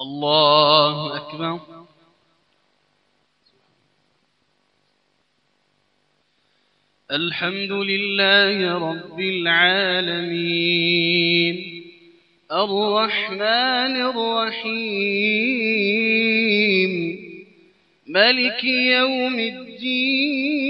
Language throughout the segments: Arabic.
الله أكبر. الحمد لله رب العالمين. الرحمن الرحيم. ملك يوم الدين.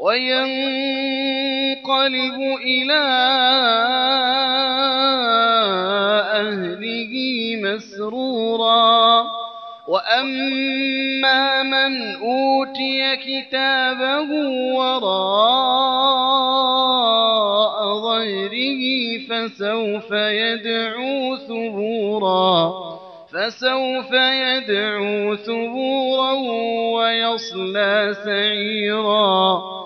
وينقلب إلى أهله مسرورا. وأما من أوتي كتابه وراء ظهره فسوف يدعو ثبورا. فسوف يدعو ثبورا ويصلى سعيرا.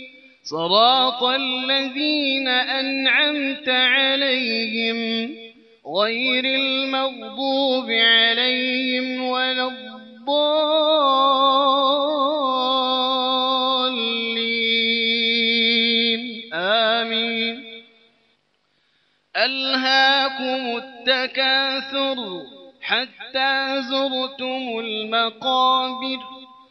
صراط الذين أنعمت عليهم غير المغضوب عليهم ولا الضالين. آمين. ألهاكم التكاثر حتى زرتم المقابر.